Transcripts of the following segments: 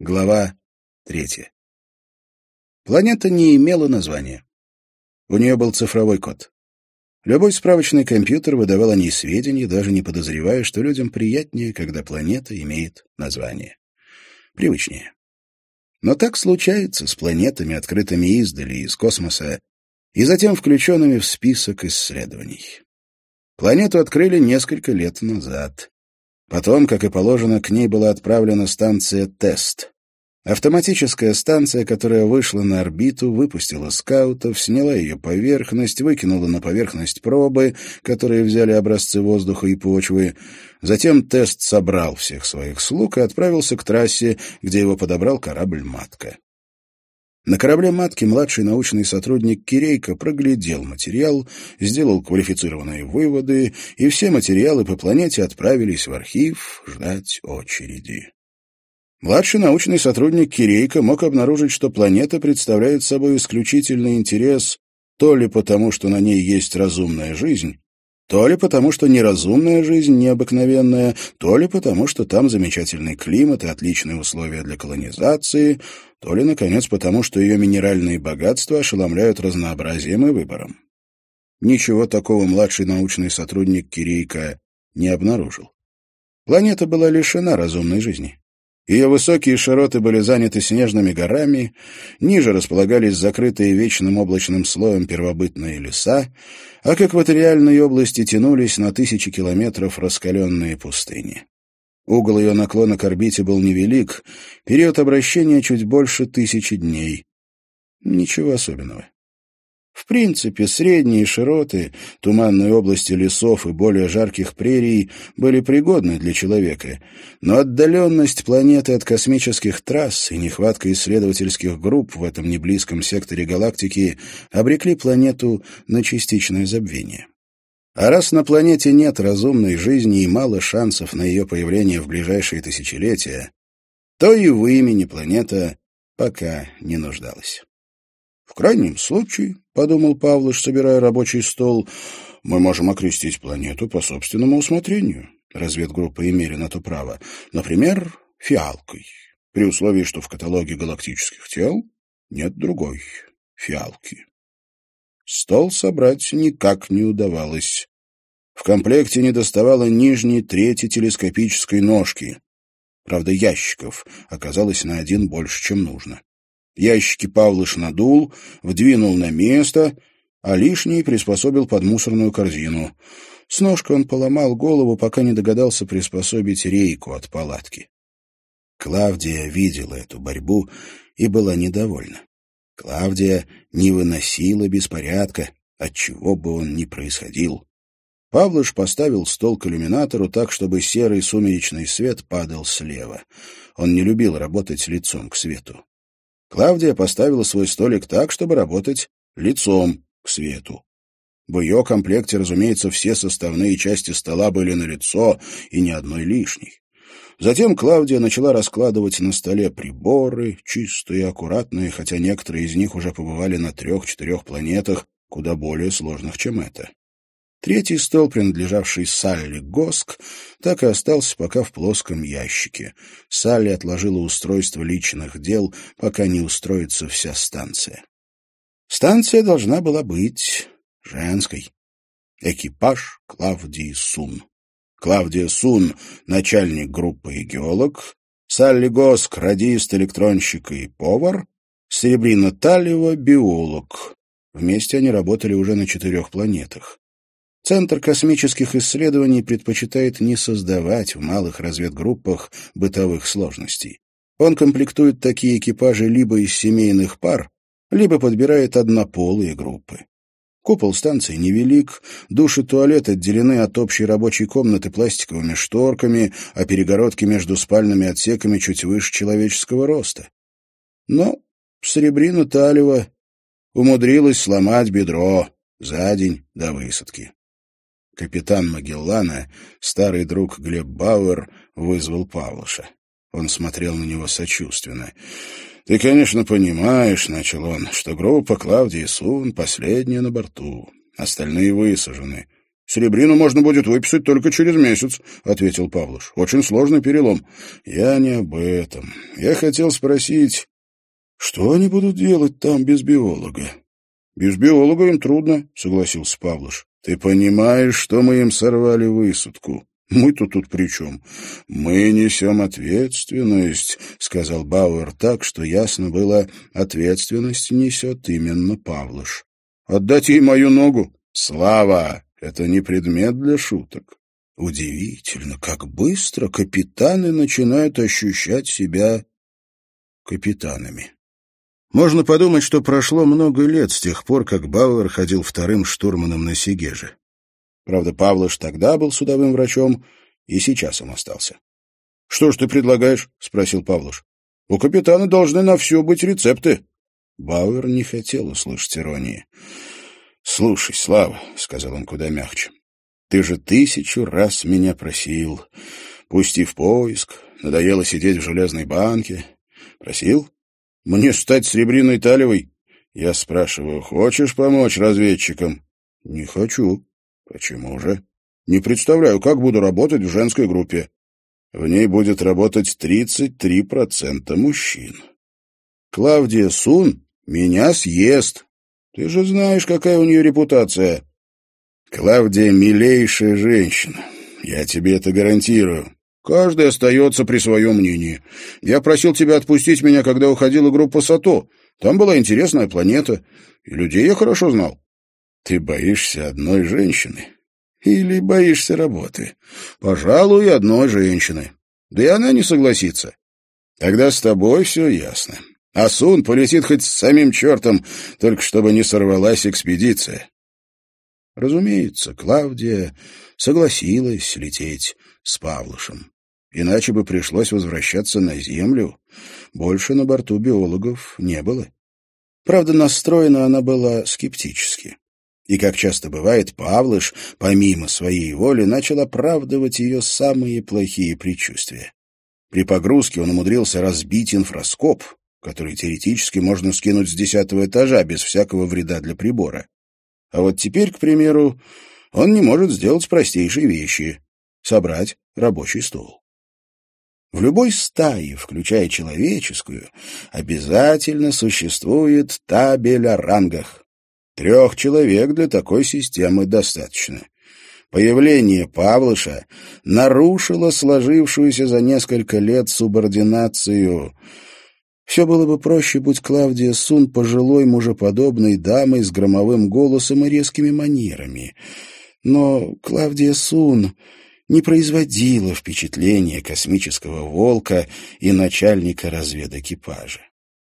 Глава третья. Планета не имела названия. У нее был цифровой код. Любой справочный компьютер выдавал о ней сведения, даже не подозревая, что людям приятнее, когда планета имеет название. Привычнее. Но так случается с планетами, открытыми издали из космоса, и затем включенными в список исследований. Планету открыли несколько лет назад. Потом, как и положено, к ней была отправлена станция «Тест». Автоматическая станция, которая вышла на орбиту, выпустила скаутов, сняла ее поверхность, выкинула на поверхность пробы, которые взяли образцы воздуха и почвы. Затем тест собрал всех своих слуг и отправился к трассе, где его подобрал корабль «Матка». На корабле «Матки» младший научный сотрудник Кирейко проглядел материал, сделал квалифицированные выводы, и все материалы по планете отправились в архив ждать очереди. Младший научный сотрудник Кирейко мог обнаружить, что планета представляет собой исключительный интерес то ли потому, что на ней есть разумная жизнь, то ли потому, что неразумная жизнь необыкновенная, то ли потому, что там замечательный климат и отличные условия для колонизации, то ли, наконец, потому, что ее минеральные богатства ошеломляют разнообразием и выбором. Ничего такого младший научный сотрудник Кирейка не обнаружил. Планета была лишена разумной жизни. Ее высокие широты были заняты снежными горами, ниже располагались закрытые вечным облачным слоем первобытные леса, а к экваториальной области тянулись на тысячи километров раскаленные пустыни. Угол ее наклона к орбите был невелик, период обращения чуть больше тысячи дней. Ничего особенного. В принципе, средние широты, туманные области лесов и более жарких прерий были пригодны для человека, но отдаленность планеты от космических трасс и нехватка исследовательских групп в этом неблизком секторе галактики обрекли планету на частичное забвение. А раз на планете нет разумной жизни и мало шансов на ее появление в ближайшие тысячелетия, то и в имени планета пока не нуждалась. Крайнем случае, — подумал Павлыш, собирая рабочий стол, — мы можем окрестить планету по собственному усмотрению. Разведгруппа имели на то право. Например, фиалкой, при условии, что в каталоге галактических тел нет другой фиалки. Стол собрать никак не удавалось. В комплекте недоставало нижней трети телескопической ножки. Правда, ящиков оказалось на один больше, чем нужно. Ящики Павлыш надул, вдвинул на место, а лишний приспособил под мусорную корзину. С ножкой он поломал голову, пока не догадался приспособить рейку от палатки. Клавдия видела эту борьбу и была недовольна. Клавдия не выносила беспорядка, от чего бы он ни происходил. Павлыш поставил стол к иллюминатору так, чтобы серый сумеречный свет падал слева. Он не любил работать лицом к свету. Клавдия поставила свой столик так, чтобы работать лицом к свету. В ее комплекте, разумеется, все составные части стола были на лицо и ни одной лишней. Затем Клавдия начала раскладывать на столе приборы, чистые, аккуратные, хотя некоторые из них уже побывали на трех-четырех планетах, куда более сложных, чем это. Третий стол, принадлежавший Салли Госк, так и остался пока в плоском ящике. Салли отложила устройство личных дел, пока не устроится вся станция. Станция должна была быть женской. Экипаж Клавдии Сун. Клавдия Сун — начальник группы и геолог, Салли Госк — радист, электронщик и повар, Серебрина Талева — биолог. Вместе они работали уже на четырех планетах. Центр космических исследований предпочитает не создавать в малых разведгруппах бытовых сложностей. Он комплектует такие экипажи либо из семейных пар, либо подбирает однополые группы. Купол станции невелик, душ и туалет отделены от общей рабочей комнаты пластиковыми шторками, а перегородки между спальными отсеками чуть выше человеческого роста. Но Сребрина Талева умудрилась сломать бедро за день до высадки. Капитан Магеллана, старый друг Глеб Бауэр, вызвал Павлыша. Он смотрел на него сочувственно. «Ты, конечно, понимаешь, — начал он, — что группа Клавдии Сун последняя на борту. Остальные высажены. Серебрину можно будет выписать только через месяц, — ответил Павлуш. — Очень сложный перелом. — Я не об этом. Я хотел спросить, что они будут делать там без биолога? — Без биолога им трудно, — согласился Павлуш. — Ты понимаешь, что мы им сорвали высадку? Мы-то тут при чем? Мы несем ответственность, — сказал Бауэр так, что ясно было, ответственность несет именно Павлуш. — Отдать ей мою ногу? Слава! Это не предмет для шуток. Удивительно, как быстро капитаны начинают ощущать себя капитанами. Можно подумать, что прошло много лет с тех пор, как Бауэр ходил вторым штурманом на Сигеже. Правда, Павлыш тогда был судовым врачом, и сейчас им остался. — Что ж ты предлагаешь? — спросил Павлуш. — У капитана должны на все быть рецепты. Бауэр не хотел услышать иронии. «Слушай, Слава», — сказал он куда мягче, — «ты же тысячу раз меня просил. Пусти в поиск, надоело сидеть в железной банке. Просил? Мне стать серебряной талевой? Я спрашиваю, хочешь помочь разведчикам?» «Не хочу». «Почему же?» «Не представляю, как буду работать в женской группе. В ней будет работать 33% мужчин. Клавдия Сун меня съест, ты же знаешь, какая у нее репутация. Клавдия — милейшая женщина. Я тебе это гарантирую. Каждый остается при своем мнении. Я просил тебя отпустить меня, когда уходила группа Сато. Там была интересная планета, и людей я хорошо знал. Ты боишься одной женщины? Или боишься работы? Пожалуй, одной женщины. Да и она не согласится. Тогда с тобой все ясно. Асун полетит хоть с самим чертом, только чтобы не сорвалась экспедиция. Разумеется, Клавдия согласилась лететь с Павлышем. Иначе бы пришлось возвращаться на Землю. Больше на борту биологов не было. Правда, настроена она была скептически. И, как часто бывает, Павлыш, помимо своей воли, начал оправдывать ее самые плохие предчувствия. При погрузке он умудрился разбить инфраскоп, который теоретически можно скинуть с десятого этажа без всякого вреда для прибора. А вот теперь, к примеру, он не может сделать простейшие вещи — собрать рабочий стол. В любой стае, включая человеческую, обязательно существует табель о рангах. Трех человек для такой системы достаточно. Появление Павлыша нарушило сложившуюся за несколько лет субординацию — все было бы проще, будь Клавдия Сун пожилой мужеподобной дамой с громовым голосом и резкими манерами. Но Клавдия Сун не производила впечатления космического волка и начальника разведэкипажа.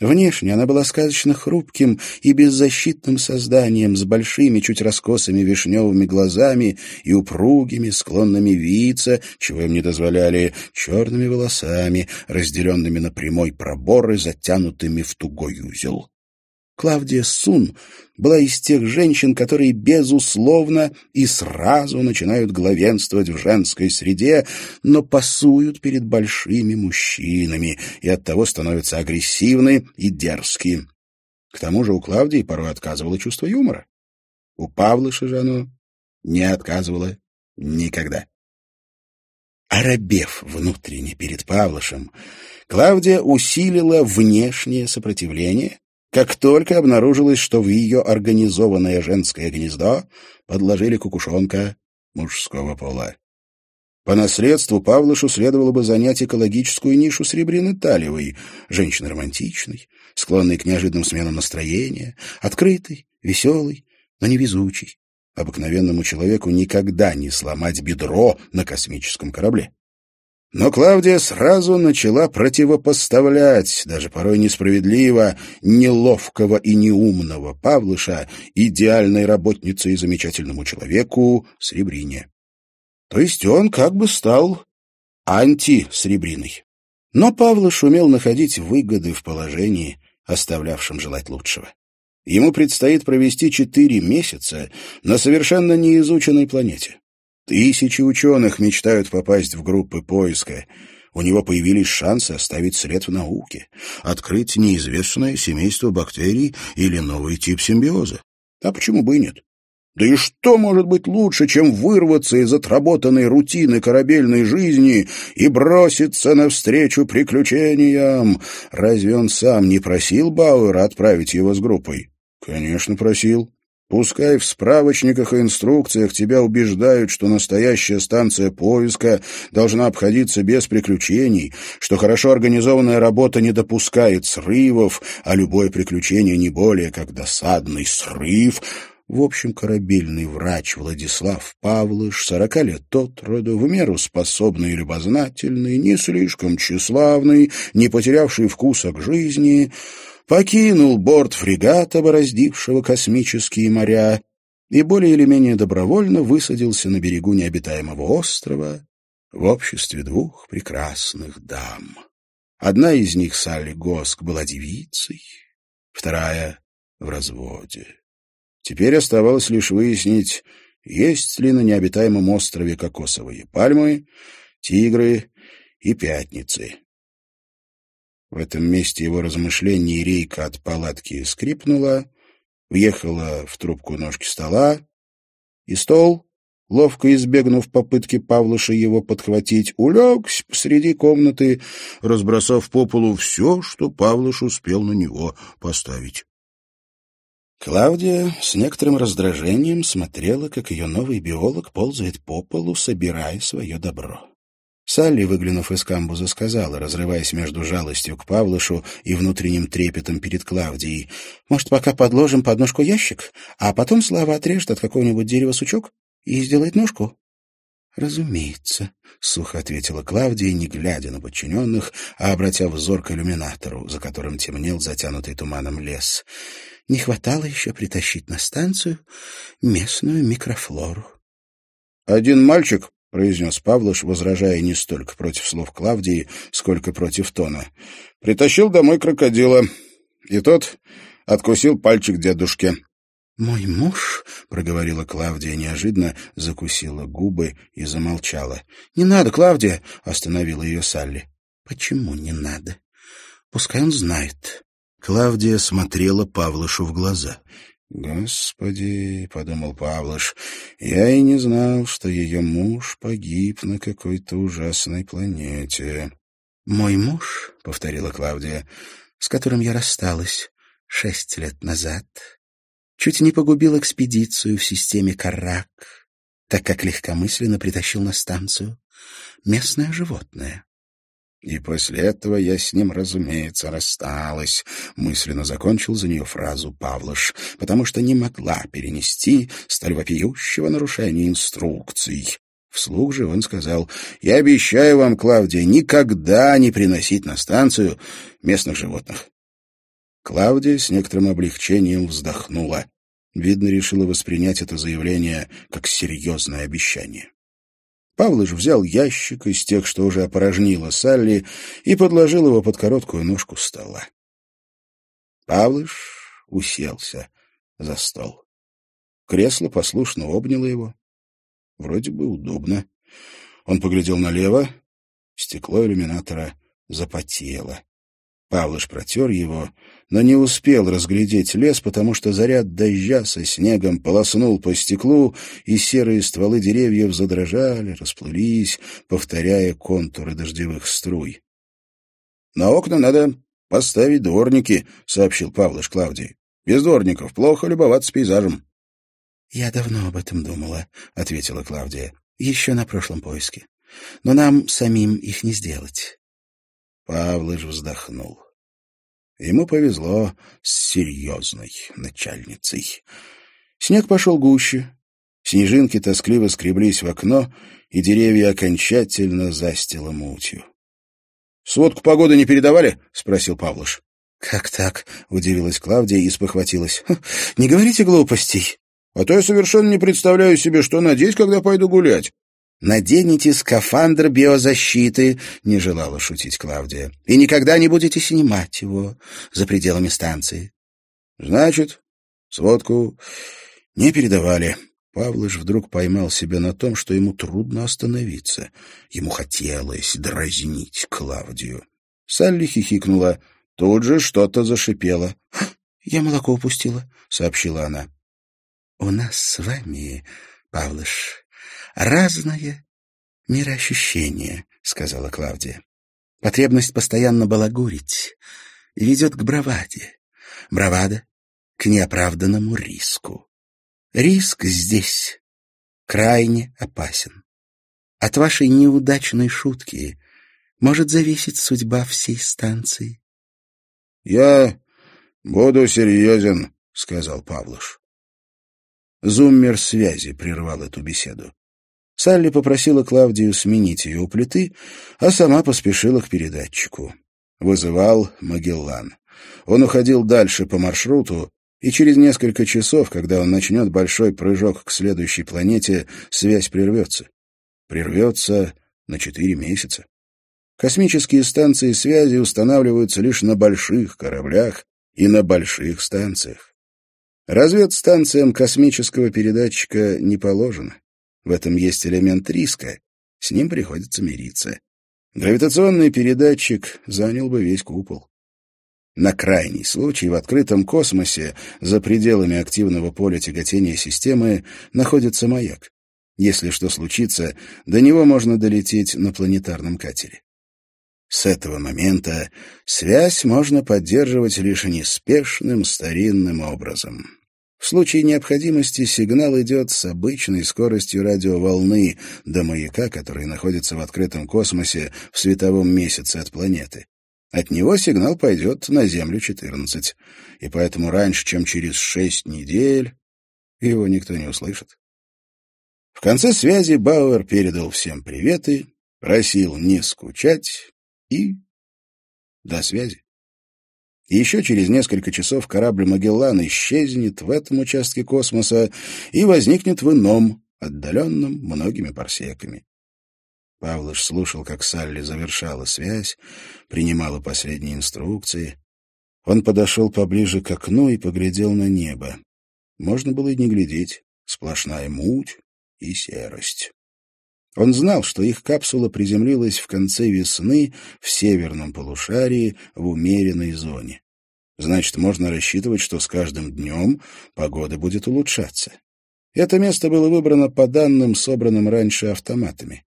Внешне она была сказочно хрупким и беззащитным созданием с большими, чуть раскосыми вишневыми глазами и упругими, склонными виться, чего им не дозволяли, черными волосами, разделенными на прямой пробор и затянутыми в тугой узел. Клавдия Сун была из тех женщин, которые, безусловно, и сразу начинают главенствовать в женской среде, но пасуют перед большими мужчинами и оттого становятся агрессивны и дерзкие. К тому же у Клавдии порой отказывало чувство юмора. У Павлыша же оно не отказывало никогда. Оробев внутренне перед Павлышем, Клавдия усилила внешнее сопротивление как только обнаружилось, что в ее организованное женское гнездо подложили кукушонка мужского пола. По наследству Павлышу следовало бы занять экологическую нишу Сребрины Талевой, женщины романтичной, склонной к неожиданным сменам настроения, открытой, веселой, но невезучей. Обыкновенному человеку никогда не сломать бедро на космическом корабле. Но Клавдия сразу начала противопоставлять, даже порой несправедливо, неловкого и неумного Павлыша идеальной работнице и замечательному человеку Сребрине. То есть он как бы стал анти-Сребриной. Но Павлыш умел находить выгоды в положении, оставлявшем желать лучшего. Ему предстоит провести четыре месяца на совершенно неизученной планете. Тысячи ученых мечтают попасть в группы поиска. У него появились шансы оставить след в науке, открыть неизвестное семейство бактерий или новый тип симбиоза. А почему бы и нет? Да и что может быть лучше, чем вырваться из отработанной рутины корабельной жизни и броситься навстречу приключениям? Разве он сам не просил Бауэра отправить его с группой? Конечно, просил. Пускай в справочниках и инструкциях тебя убеждают, что настоящая станция поиска должна обходиться без приключений, что хорошо организованная работа не допускает срывов, а любое приключение не более как досадный срыв. В общем, корабельный врач Владислав Павлыш, сорока лет от роду, в меру способный и любознательный, не слишком тщеславный, не потерявший вкуса к жизни — покинул борт фрегата, бороздившего космические моря, и более или менее добровольно высадился на берегу необитаемого острова в обществе двух прекрасных дам. Одна из них, Салли Госк, была девицей, вторая — в разводе. Теперь оставалось лишь выяснить, есть ли на необитаемом острове кокосовые пальмы, тигры и пятницы. В этом месте его размышлений рейка от палатки скрипнула, въехала в трубку ножки стола, и стол, ловко избегнув попытки Павлыша его подхватить, улегся посреди комнаты, разбросав по полу все, что Павлыш успел на него поставить. Клавдия с некоторым раздражением смотрела, как ее новый биолог ползает по полу, собирая свое добро. Салли, выглянув из камбуза, сказала, разрываясь между жалостью к Павлышу и внутренним трепетом перед Клавдией, «Может, пока подложим под ножку ящик, а потом Слава отрежет от какого-нибудь дерева сучок и сделает ножку?» «Разумеется», — сухо ответила Клавдия, не глядя на подчиненных, а обратя взор к иллюминатору, за которым темнел затянутый туманом лес. «Не хватало еще притащить на станцию местную микрофлору». «Один мальчик — произнес Павлыш, возражая не столько против слов Клавдии, сколько против тона. «Притащил домой крокодила, и тот откусил пальчик дедушке». «Мой муж», — проговорила Клавдия неожиданно, закусила губы и замолчала. «Не надо, Клавдия», — остановила ее Салли. «Почему не надо? Пускай он знает». Клавдия смотрела Павлышу в глаза. «Господи», — подумал Павлыш, — «я и не знал, что ее муж погиб на какой-то ужасной планете». «Мой муж», — повторила Клавдия, — «с которым я рассталась шесть лет назад, чуть не погубил экспедицию в системе Карак, так как легкомысленно притащил на станцию местное животное. И после этого я с ним, разумеется, рассталась. Мысленно закончил за нее фразу Павлыш, потому что не могла перенести столь вопиющего нарушения инструкций. Вслух же он сказал, «Я обещаю вам, Клавдия, никогда не приносить на станцию местных животных». Клавдия с некоторым облегчением вздохнула. Видно, решила воспринять это заявление как серьезное обещание. Павлыш взял ящик из тех, что уже опорожнила Салли, и подложил его под короткую ножку стола. Павлыш уселся за стол. Кресло послушно обняло его. Вроде бы удобно. Он поглядел налево. Стекло иллюминатора запотело. Павлыш протер его, но не успел разглядеть лес, потому что заряд дождя со снегом полоснул по стеклу, и серые стволы деревьев задрожали, расплылись, повторяя контуры дождевых струй. — На окна надо поставить дворники, — сообщил Павлыш Клавдий. — Без дворников плохо любоваться пейзажем. — Я давно об этом думала, — ответила Клавдия. — Еще на прошлом поиске. Но нам самим их не сделать. Павлыш вздохнул. Ему повезло с серьезной начальницей. Снег пошел гуще. Снежинки тоскливо скреблись в окно, и деревья окончательно застило мутью. — Сводку погоды не передавали? — спросил Павлыш. — Как так? — удивилась Клавдия и спохватилась. — Не говорите глупостей. — А то я совершенно не представляю себе, что надеть, когда пойду гулять. «Наденете скафандр биозащиты», — не желала шутить Клавдия, «и никогда не будете снимать его за пределами станции». «Значит, сводку не передавали». Павлыш вдруг поймал себя на том, что ему трудно остановиться. Ему хотелось дразнить Клавдию. Салли хихикнула. Тут же что-то зашипело. «Я молоко упустила», — сообщила она. У нас с вами, Павлыш, разное мироощущение, — сказала Клавдия. Потребность постоянно балагурить ведет к браваде. Бравада — к неоправданному риску. Риск здесь крайне опасен. От вашей неудачной шутки может зависеть судьба всей станции. — Я буду серьезен, — сказал Павлуш. Зуммер связи прервал эту беседу. Салли попросила Клавдию сменить ее у плиты, а сама поспешила к передатчику. Вызывал Магеллан. Он уходил дальше по маршруту, и через несколько часов, когда он начнет большой прыжок к следующей планете, связь прервется. Прервется на четыре месяца. Космические станции связи устанавливаются лишь на больших кораблях и на больших станциях. Разведстанциям космического передатчика не положено. В этом есть элемент риска, с ним приходится мириться. Гравитационный передатчик занял бы весь купол. На крайний случай в открытом космосе, за пределами активного поля тяготения системы, находится маяк. Если что случится, до него можно долететь на планетарном катере. С этого момента связь можно поддерживать лишь неспешным старинным образом. В случае необходимости сигнал идет с обычной скоростью радиоволны до маяка, который находится в открытом космосе в световом месяце от планеты. От него сигнал пойдет на Землю-14, и поэтому раньше, чем через шесть недель, его никто не услышит. В конце связи Бауэр передал всем приветы, просил не скучать и... До связи. Еще через несколько часов корабль «Магеллан» исчезнет в этом участке космоса и возникнет в ином, отдаленном многими парсеками. Павлыш слушал, как Салли завершала связь, принимала последние инструкции. Он подошел поближе к окну и поглядел на небо. Можно было и не глядеть. Сплошная муть и серость. Он знал, что их капсула приземлилась в конце весны в северном полушарии в умеренной зоне. Значит, можно рассчитывать, что с каждым днем погода будет улучшаться. Это место было выбрано по данным, собранным раньше автоматами.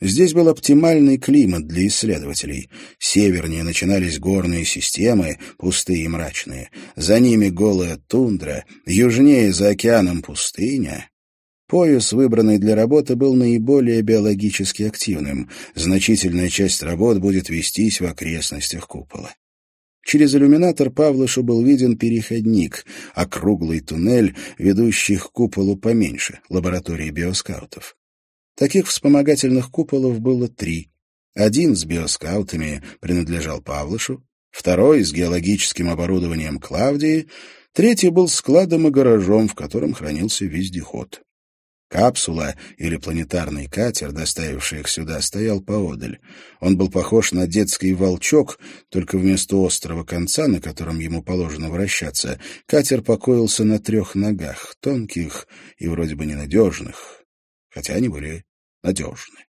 Здесь был оптимальный климат для исследователей. Севернее начинались горные системы, пустые и мрачные. За ними голая тундра, южнее за океаном пустыня. Пояс, выбранный для работы, был наиболее биологически активным. Значительная часть работ будет вестись в окрестностях купола. Через иллюминатор Павлышу был виден переходник, округлый туннель, ведущий к куполу поменьше, лаборатории биоскаутов. Таких вспомогательных куполов было три. Один с биоскаутами принадлежал Павлышу, второй с геологическим оборудованием Клавдии, третий был складом и гаражом, в котором хранился вездеход. Капсула или планетарный катер, доставивший их сюда, стоял поодаль. Он был похож на детский волчок, только вместо острого конца, на котором ему положено вращаться, катер покоился на трех ногах, тонких и вроде бы ненадежных, хотя они были надежны.